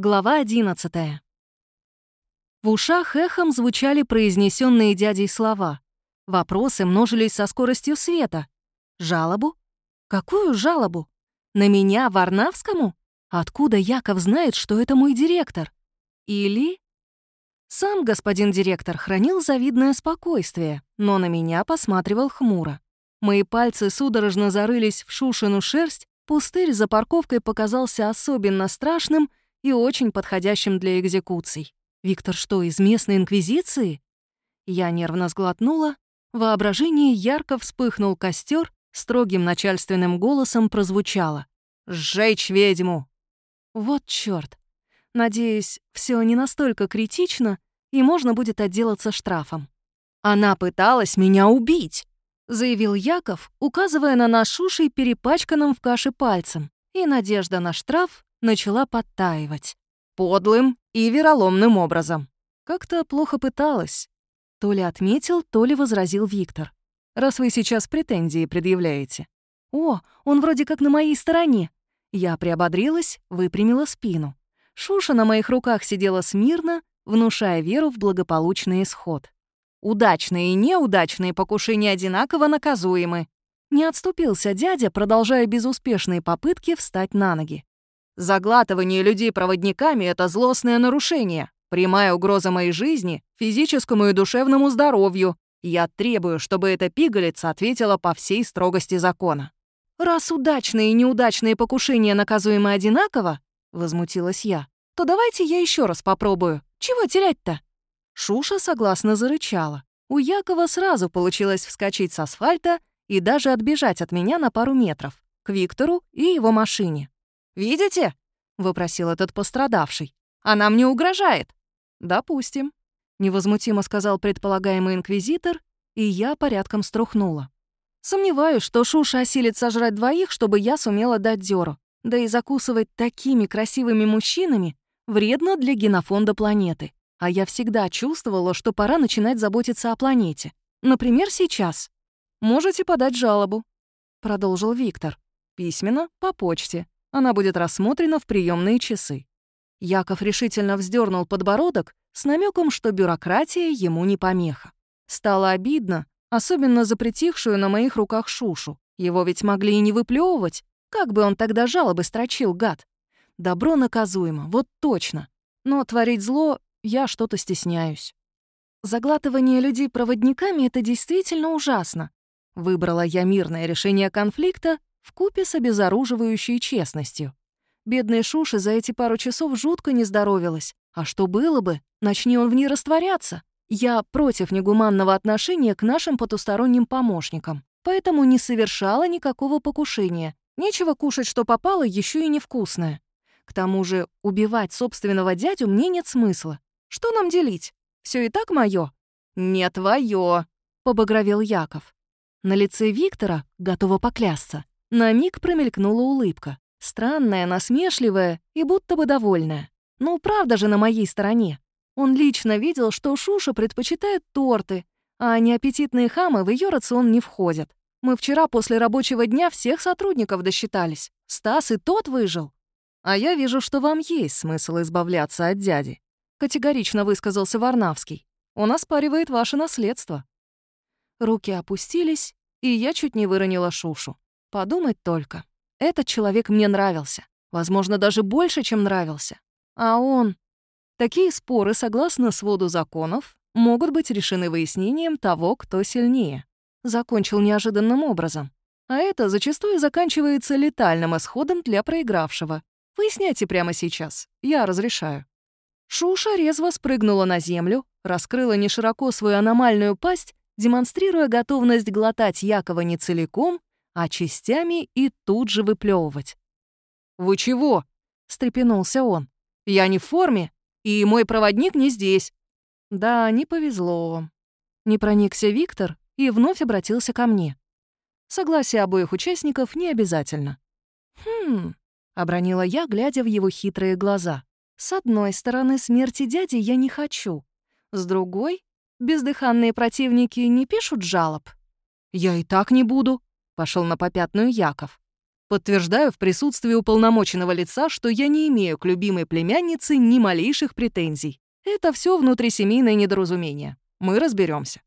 Глава 11 В ушах эхом звучали произнесенные дядей слова. Вопросы множились со скоростью света. Жалобу? Какую жалобу? На меня, Варнавскому? Откуда Яков знает, что это мой директор? Или... Сам господин директор хранил завидное спокойствие, но на меня посматривал хмуро. Мои пальцы судорожно зарылись в шушину шерсть, пустырь за парковкой показался особенно страшным и очень подходящим для экзекуций. Виктор что, из местной инквизиции? Я нервно сглотнула. В воображении ярко вспыхнул костер, строгим начальственным голосом прозвучало. «Сжечь ведьму!» Вот чёрт. Надеюсь, все не настолько критично, и можно будет отделаться штрафом. «Она пыталась меня убить!» — заявил Яков, указывая на наш уши перепачканным в каше пальцем. И надежда на штраф начала подтаивать. Подлым и вероломным образом. Как-то плохо пыталась. То ли отметил, то ли возразил Виктор. Раз вы сейчас претензии предъявляете. О, он вроде как на моей стороне. Я приободрилась, выпрямила спину. Шуша на моих руках сидела смирно, внушая веру в благополучный исход. Удачные и неудачные покушения одинаково наказуемы. Не отступился дядя, продолжая безуспешные попытки встать на ноги. Заглатывание людей проводниками — это злостное нарушение, прямая угроза моей жизни, физическому и душевному здоровью. Я требую, чтобы эта пигалица ответила по всей строгости закона. «Раз удачные и неудачные покушения наказуемы одинаково», — возмутилась я, «то давайте я еще раз попробую. Чего терять-то?» Шуша согласно зарычала. У Якова сразу получилось вскочить с асфальта и даже отбежать от меня на пару метров, к Виктору и его машине. «Видите?» — вопросил этот пострадавший. «Она мне угрожает». «Допустим», — невозмутимо сказал предполагаемый инквизитор, и я порядком струхнула. Сомневаюсь, что Шуша осилит сожрать двоих, чтобы я сумела дать дёру. Да и закусывать такими красивыми мужчинами вредно для генофонда планеты. А я всегда чувствовала, что пора начинать заботиться о планете. Например, сейчас. «Можете подать жалобу», — продолжил Виктор. «Письменно, по почте. Она будет рассмотрена в приемные часы. Яков решительно вздернул подбородок с намеком, что бюрократия ему не помеха. Стало обидно, особенно за притихшую на моих руках Шушу. Его ведь могли и не выплевывать. Как бы он тогда жалобы строчил, гад? Добро наказуемо, вот точно. Но творить зло я что-то стесняюсь. Заглатывание людей проводниками — это действительно ужасно. Выбрала я мирное решение конфликта купе с обезоруживающей честностью. Бедная Шуша за эти пару часов жутко не здоровилась. А что было бы, начни он в ней растворяться? Я против негуманного отношения к нашим потусторонним помощникам, поэтому не совершала никакого покушения. Нечего кушать, что попало, еще и невкусное. К тому же убивать собственного дядю мне нет смысла. Что нам делить? Все и так мое. «Не твое», — побагровел Яков. На лице Виктора, готова поклясться, на миг промелькнула улыбка. Странная, насмешливая и будто бы довольная. Ну, правда же на моей стороне. Он лично видел, что Шуша предпочитает торты, а неаппетитные хамы в ее рацион не входят. Мы вчера после рабочего дня всех сотрудников досчитались. Стас и тот выжил. А я вижу, что вам есть смысл избавляться от дяди. Категорично высказался Варнавский. Он оспаривает ваше наследство. Руки опустились, и я чуть не выронила Шушу. Подумать только. Этот человек мне нравился. Возможно, даже больше, чем нравился. А он... Такие споры, согласно своду законов, могут быть решены выяснением того, кто сильнее. Закончил неожиданным образом. А это зачастую заканчивается летальным исходом для проигравшего. Выясняйте прямо сейчас. Я разрешаю. Шуша резво спрыгнула на землю, раскрыла нешироко свою аномальную пасть, демонстрируя готовность глотать Якова не целиком, а частями и тут же выплевывать. «Вы чего?» — встрепенулся он. «Я не в форме, и мой проводник не здесь». «Да, не повезло». Не проникся Виктор и вновь обратился ко мне. Согласие обоих участников не обязательно. «Хм...» — обронила я, глядя в его хитрые глаза. «С одной стороны, смерти дяди я не хочу. С другой, бездыханные противники не пишут жалоб». «Я и так не буду», пошел на попятную Яков. Подтверждаю в присутствии уполномоченного лица, что я не имею к любимой племяннице ни малейших претензий. Это все внутрисемейное недоразумение. Мы разберемся.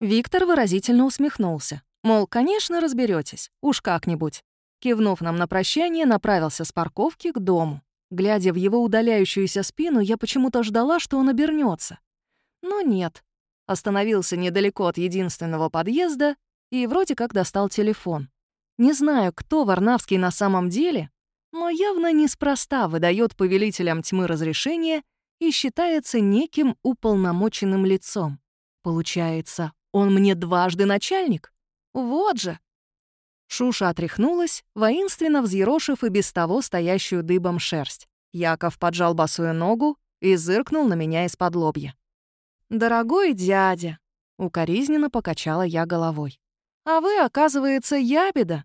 Виктор выразительно усмехнулся. Мол, конечно, разберетесь, уж как-нибудь. Кивнув нам на прощание, направился с парковки к дому. Глядя в его удаляющуюся спину, я почему-то ждала, что он обернется. Но нет. Остановился недалеко от единственного подъезда и вроде как достал телефон. Не знаю, кто Варнавский на самом деле, но явно неспроста выдает повелителям тьмы разрешение и считается неким уполномоченным лицом. Получается, он мне дважды начальник? Вот же! Шуша отряхнулась, воинственно взъерошив и без того стоящую дыбом шерсть. Яков поджал босую ногу и зыркнул на меня из-под лобья. «Дорогой дядя!» — укоризненно покачала я головой. А вы, оказывается, ябеда.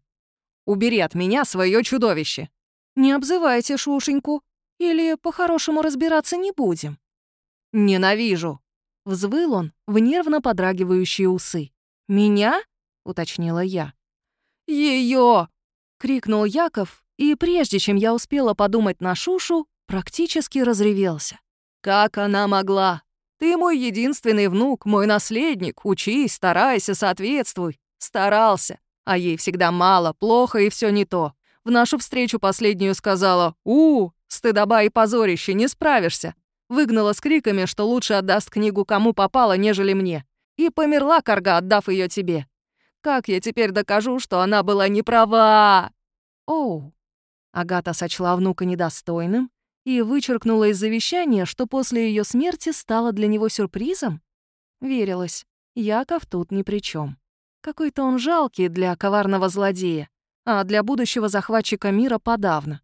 Убери от меня свое чудовище. Не обзывайте Шушеньку, или по-хорошему разбираться не будем. Ненавижу. Взвыл он в нервно подрагивающие усы. «Меня?» — уточнила я. Ее! крикнул Яков, и прежде чем я успела подумать на Шушу, практически разревелся. «Как она могла? Ты мой единственный внук, мой наследник. Учись, старайся, соответствуй. Старался. А ей всегда мало, плохо и все не то. В нашу встречу последнюю сказала «У, стыдоба и позорище, не справишься». Выгнала с криками, что лучше отдаст книгу кому попало, нежели мне. И померла корга, отдав ее тебе. Как я теперь докажу, что она была не права? Оу. Агата сочла внука недостойным и вычеркнула из завещания, что после ее смерти стало для него сюрпризом? Верилась. Яков тут ни при чем. Какой-то он жалкий для коварного злодея, а для будущего захватчика мира подавно.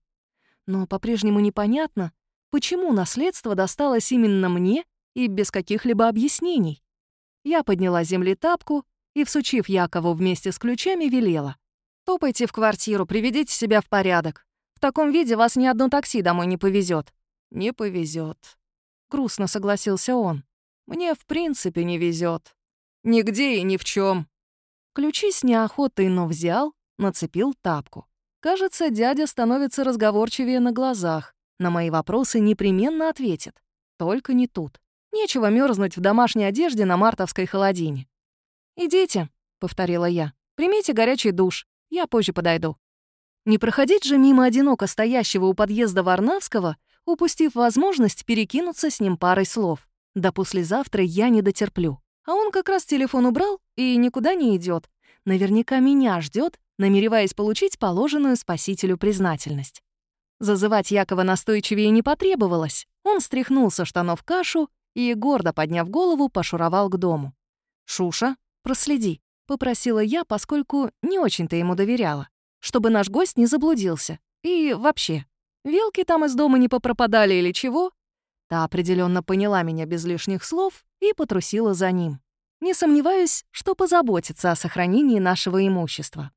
Но по-прежнему непонятно, почему наследство досталось именно мне и без каких-либо объяснений. Я подняла землетапку и, всучив Якову вместе с ключами, велела. «Топайте в квартиру, приведите себя в порядок. В таком виде вас ни одно такси домой не повезет. «Не повезет, грустно согласился он. «Мне в принципе не везет. Нигде и ни в чем. Ключи с неохотой, но взял, нацепил тапку. Кажется, дядя становится разговорчивее на глазах. На мои вопросы непременно ответит. Только не тут. Нечего мерзнуть в домашней одежде на мартовской холодине. «Идите», — повторила я. «Примите горячий душ. Я позже подойду». Не проходить же мимо одиноко стоящего у подъезда Варнавского, упустив возможность перекинуться с ним парой слов. Да послезавтра я не дотерплю. А он как раз телефон убрал и никуда не идет. Наверняка меня ждет, намереваясь получить положенную спасителю признательность. Зазывать Якова настойчивее не потребовалось. Он стряхнул со штанов кашу и, гордо подняв голову, пошуровал к дому. «Шуша, проследи», — попросила я, поскольку не очень-то ему доверяла, чтобы наш гость не заблудился. И вообще, вилки там из дома не попропадали или чего, Та определенно поняла меня без лишних слов и потрусила за ним. Не сомневаюсь, что позаботится о сохранении нашего имущества.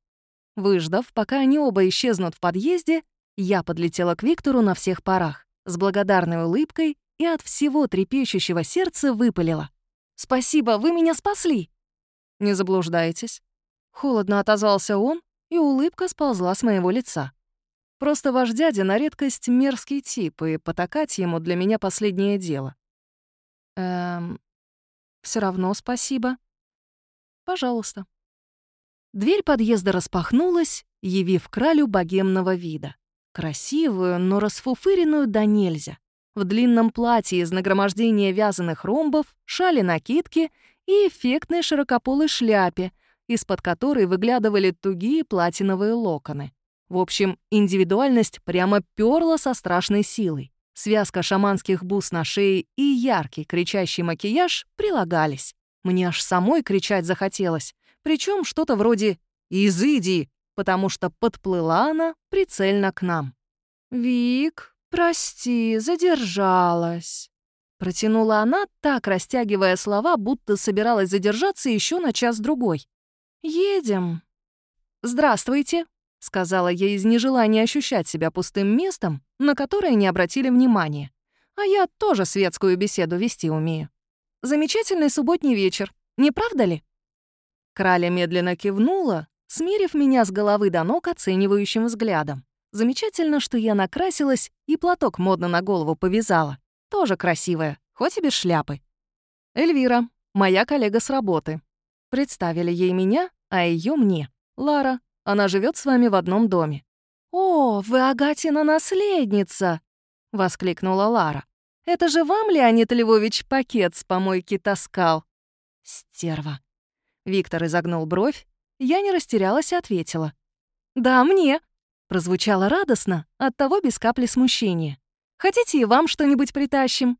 Выждав, пока они оба исчезнут в подъезде, я подлетела к Виктору на всех парах, с благодарной улыбкой и от всего трепещущего сердца выпалила. «Спасибо, вы меня спасли!» «Не заблуждайтесь». Холодно отозвался он, и улыбка сползла с моего лица. Просто ваш дядя на редкость мерзкий тип, и потакать ему для меня последнее дело. Эм, все равно спасибо. Пожалуйста. Дверь подъезда распахнулась, явив кралю богемного вида. Красивую, но расфуфыренную до нельзя. В длинном платье из нагромождения вязаных ромбов, шали-накидки и эффектной широкополой шляпе, из-под которой выглядывали тугие платиновые локоны. В общем, индивидуальность прямо перла со страшной силой. Связка шаманских бус на шее и яркий кричащий макияж прилагались. Мне аж самой кричать захотелось. Причем что-то вроде «Изыди!», потому что подплыла она прицельно к нам. «Вик, прости, задержалась». Протянула она, так растягивая слова, будто собиралась задержаться еще на час-другой. «Едем». «Здравствуйте», — сказала я из нежелания ощущать себя пустым местом, на которое не обратили внимания. А я тоже светскую беседу вести умею. Замечательный субботний вечер, не правда ли? Краля медленно кивнула, смирив меня с головы до ног оценивающим взглядом. Замечательно, что я накрасилась и платок модно на голову повязала. Тоже красивая, хоть и без шляпы. Эльвира, моя коллега с работы. Представили ей меня, а ее мне. Лара, она живет с вами в одном доме. «О, вы Агатина наследница!» — воскликнула Лара. «Это же вам Леонид Львович пакет с помойки таскал?» «Стерва!» Виктор изогнул бровь. Я не растерялась и ответила. «Да, мне!» Прозвучало радостно, оттого без капли смущения. «Хотите и вам что-нибудь притащим?»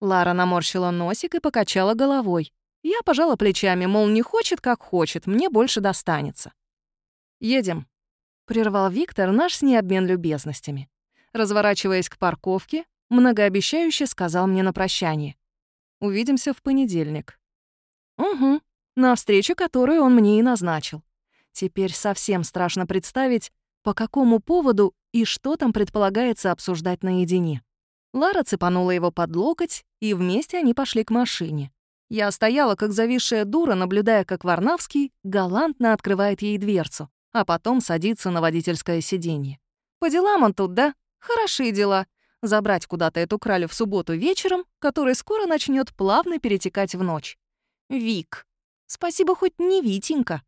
Лара наморщила носик и покачала головой. Я пожала плечами, мол, не хочет, как хочет, мне больше достанется. «Едем», — прервал Виктор наш с ней обмен любезностями. Разворачиваясь к парковке, многообещающе сказал мне на прощание. «Увидимся в понедельник». «Угу», на встречу, которую он мне и назначил. Теперь совсем страшно представить, по какому поводу и что там предполагается обсуждать наедине. Лара цепанула его под локоть, и вместе они пошли к машине. Я стояла, как зависшая дура, наблюдая, как Варнавский галантно открывает ей дверцу, а потом садится на водительское сиденье. По делам он тут, да? Хорошие дела. Забрать куда-то эту кралю в субботу вечером, который скоро начнет плавно перетекать в ночь. Вик. Спасибо хоть не Витенька.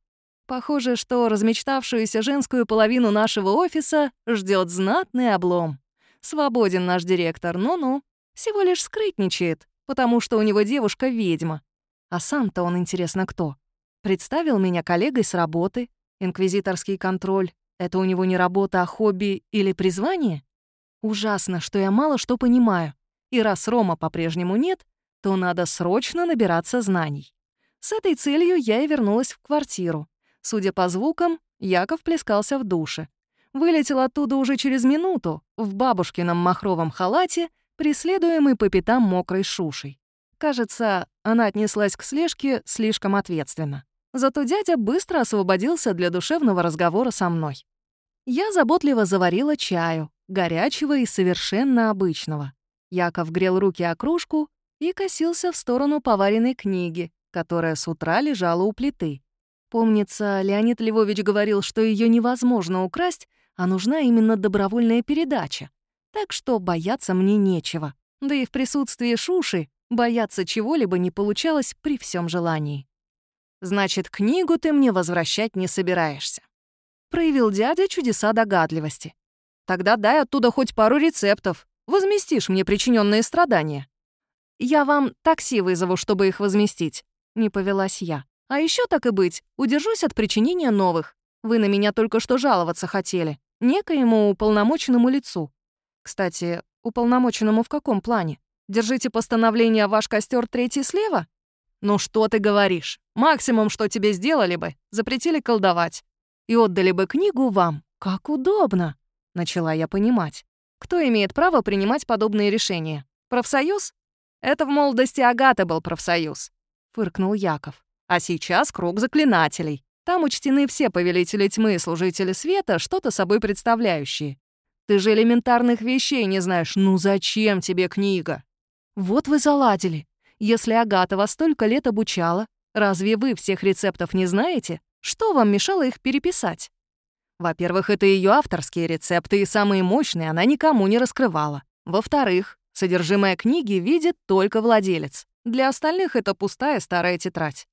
Похоже, что размечтавшуюся женскую половину нашего офиса ждет знатный облом. Свободен наш директор, ну-ну. Всего лишь скрытничает, потому что у него девушка-ведьма. А сам-то он, интересно, кто? Представил меня коллегой с работы, инквизиторский контроль. Это у него не работа, а хобби или призвание? Ужасно, что я мало что понимаю. И раз Рома по-прежнему нет, то надо срочно набираться знаний. С этой целью я и вернулась в квартиру. Судя по звукам, Яков плескался в душе. Вылетел оттуда уже через минуту, в бабушкином махровом халате, преследуемый по пятам мокрой шушей. Кажется, она отнеслась к слежке слишком ответственно. Зато дядя быстро освободился для душевного разговора со мной. Я заботливо заварила чаю, горячего и совершенно обычного. Яков грел руки о кружку и косился в сторону поваренной книги, которая с утра лежала у плиты. Помнится, Леонид Львович говорил, что ее невозможно украсть, а нужна именно добровольная передача. Так что бояться мне нечего. Да и в присутствии Шуши бояться чего-либо не получалось при всем желании. «Значит, книгу ты мне возвращать не собираешься», — проявил дядя чудеса догадливости. «Тогда дай оттуда хоть пару рецептов, возместишь мне причиненные страдания». «Я вам такси вызову, чтобы их возместить», — не повелась я. А еще так и быть, удержусь от причинения новых. Вы на меня только что жаловаться хотели. Некоему уполномоченному лицу. Кстати, уполномоченному в каком плане? Держите постановление «Ваш костер третий слева»? Ну что ты говоришь? Максимум, что тебе сделали бы, запретили колдовать. И отдали бы книгу вам. Как удобно. Начала я понимать. Кто имеет право принимать подобные решения? Профсоюз? Это в молодости Агаты был профсоюз. Фыркнул Яков. А сейчас круг заклинателей. Там учтены все повелители тьмы и служители света, что-то собой представляющие. Ты же элементарных вещей не знаешь. Ну зачем тебе книга? Вот вы заладили. Если Агата вас столько лет обучала, разве вы всех рецептов не знаете? Что вам мешало их переписать? Во-первых, это ее авторские рецепты, и самые мощные она никому не раскрывала. Во-вторых, содержимое книги видит только владелец. Для остальных это пустая старая тетрадь.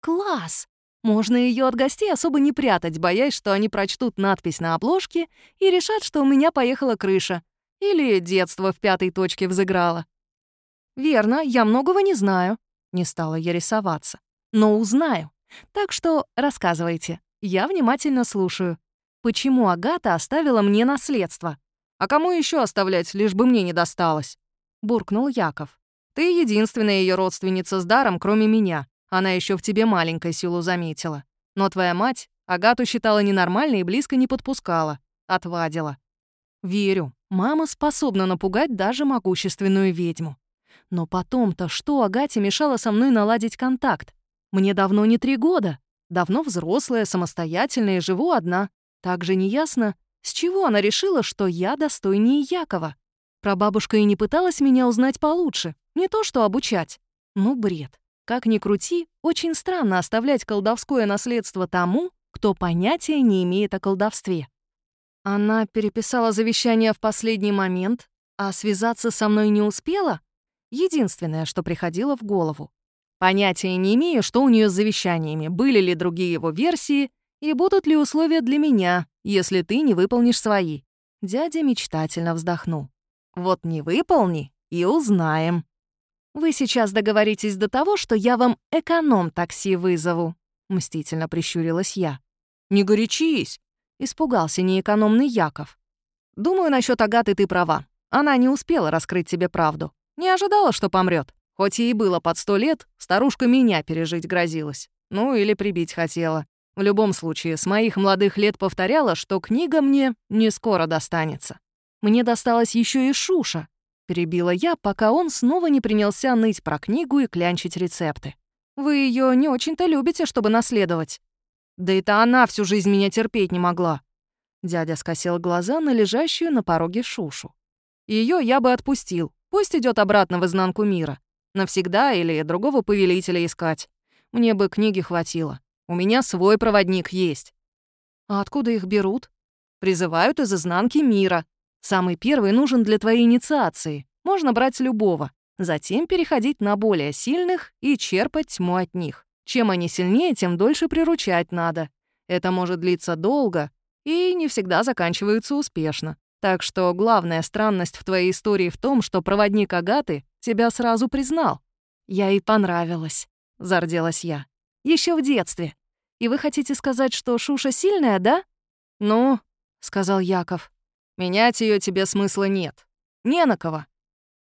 Класс! Можно ее от гостей особо не прятать, боясь, что они прочтут надпись на обложке и решат, что у меня поехала крыша. Или детство в пятой точке взыграло. Верно, я многого не знаю. Не стала я рисоваться. Но узнаю. Так что рассказывайте. Я внимательно слушаю. Почему Агата оставила мне наследство? А кому еще оставлять, лишь бы мне не досталось? Буркнул Яков. Ты единственная ее родственница с даром, кроме меня. Она еще в тебе маленькой силу заметила. Но твоя мать Агату считала ненормальной и близко не подпускала. Отвадила. Верю, мама способна напугать даже могущественную ведьму. Но потом-то что Агате мешало со мной наладить контакт? Мне давно не три года. Давно взрослая, самостоятельная живу одна. Также неясно, с чего она решила, что я достойнее Якова. Прабабушка и не пыталась меня узнать получше, не то что обучать. Ну, бред. Как ни крути, очень странно оставлять колдовское наследство тому, кто понятия не имеет о колдовстве. Она переписала завещание в последний момент, а связаться со мной не успела? Единственное, что приходило в голову. Понятия не имею, что у нее с завещаниями, были ли другие его версии и будут ли условия для меня, если ты не выполнишь свои. Дядя мечтательно вздохнул. Вот не выполни и узнаем. Вы сейчас договоритесь до того, что я вам эконом-такси вызову, мстительно прищурилась я. Не горячись, испугался неэкономный Яков. Думаю, насчет Агаты ты права. Она не успела раскрыть тебе правду. Не ожидала, что помрет. Хоть ей было под сто лет, старушка меня пережить грозилась. Ну, или прибить хотела. В любом случае, с моих молодых лет повторяла, что книга мне не скоро достанется. Мне досталась еще и Шуша. Перебила я, пока он снова не принялся ныть про книгу и клянчить рецепты. Вы ее не очень-то любите, чтобы наследовать. Да это она всю жизнь меня терпеть не могла. Дядя скосил глаза на лежащую на пороге Шушу. Ее я бы отпустил. Пусть идет обратно в изнанку мира. Навсегда или другого повелителя искать. Мне бы книги хватило. У меня свой проводник есть. А откуда их берут? Призывают из изнанки мира. Самый первый нужен для твоей инициации. Можно брать любого. Затем переходить на более сильных и черпать тьму от них. Чем они сильнее, тем дольше приручать надо. Это может длиться долго и не всегда заканчивается успешно. Так что главная странность в твоей истории в том, что проводник Агаты тебя сразу признал. Я и понравилась, зарделась я. Еще в детстве. И вы хотите сказать, что Шуша сильная, да? Ну, сказал Яков. Менять ее тебе смысла нет. Не на кого.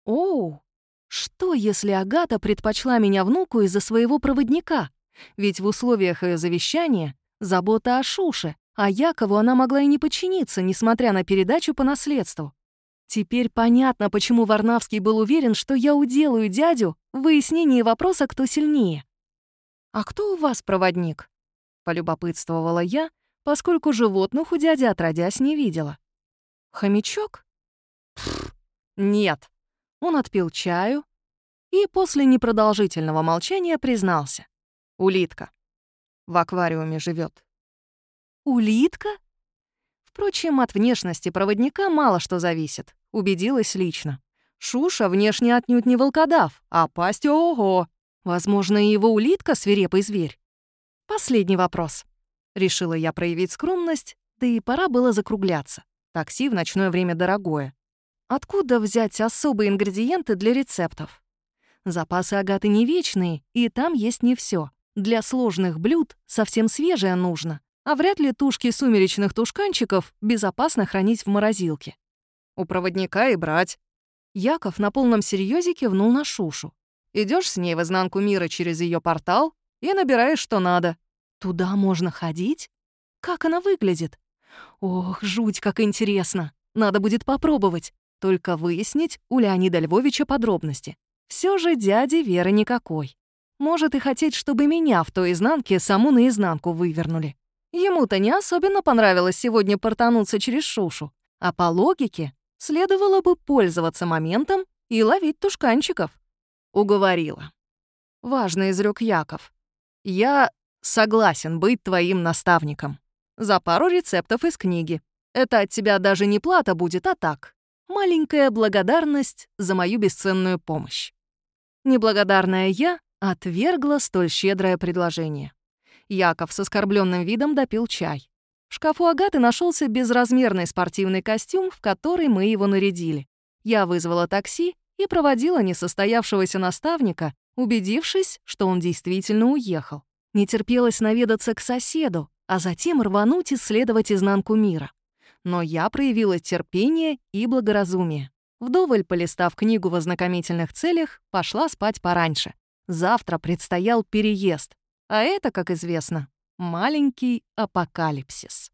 Оу, что если Агата предпочла меня внуку из-за своего проводника? Ведь в условиях ее завещания забота о Шуше, а Якову она могла и не подчиниться, несмотря на передачу по наследству. Теперь понятно, почему Варнавский был уверен, что я уделаю дядю в выяснении вопроса, кто сильнее. «А кто у вас проводник?» — полюбопытствовала я, поскольку животных у дяди отродясь не видела. «Хомячок?» «Нет». Он отпил чаю и после непродолжительного молчания признался. «Улитка. В аквариуме живет. «Улитка?» Впрочем, от внешности проводника мало что зависит. Убедилась лично. Шуша внешне отнюдь не волкодав, а пасть ого! Возможно, и его улитка — свирепый зверь. Последний вопрос. Решила я проявить скромность, да и пора было закругляться. Такси в ночное время дорогое. Откуда взять особые ингредиенты для рецептов? Запасы агаты не вечные, и там есть не все. Для сложных блюд совсем свежее нужно, а вряд ли тушки сумеречных тушканчиков безопасно хранить в морозилке. У проводника и брать. Яков на полном серьезе кивнул на Шушу. Идешь с ней в изнанку мира через ее портал и набираешь, что надо. Туда можно ходить? Как она выглядит? Ох, жуть, как интересно. Надо будет попробовать. Только выяснить у Леонида Львовича подробности. Все же дяди веры никакой. Может и хотеть, чтобы меня в той изнанке саму наизнанку вывернули. Ему-то не особенно понравилось сегодня портануться через Шушу. А по логике, следовало бы пользоваться моментом и ловить тушканчиков. Уговорила. Важно изрек Яков. Я согласен быть твоим наставником. За пару рецептов из книги. Это от тебя даже не плата будет, а так. Маленькая благодарность за мою бесценную помощь. Неблагодарная я отвергла столь щедрое предложение. Яков с оскорбленным видом допил чай. В шкафу Агаты нашелся безразмерный спортивный костюм, в который мы его нарядили. Я вызвала такси и проводила несостоявшегося наставника, убедившись, что он действительно уехал. Не терпелось наведаться к соседу, а затем рвануть исследовать изнанку мира. Но я проявила терпение и благоразумие. Вдоволь полистав книгу в ознакомительных целях, пошла спать пораньше. Завтра предстоял переезд. А это, как известно, маленький апокалипсис.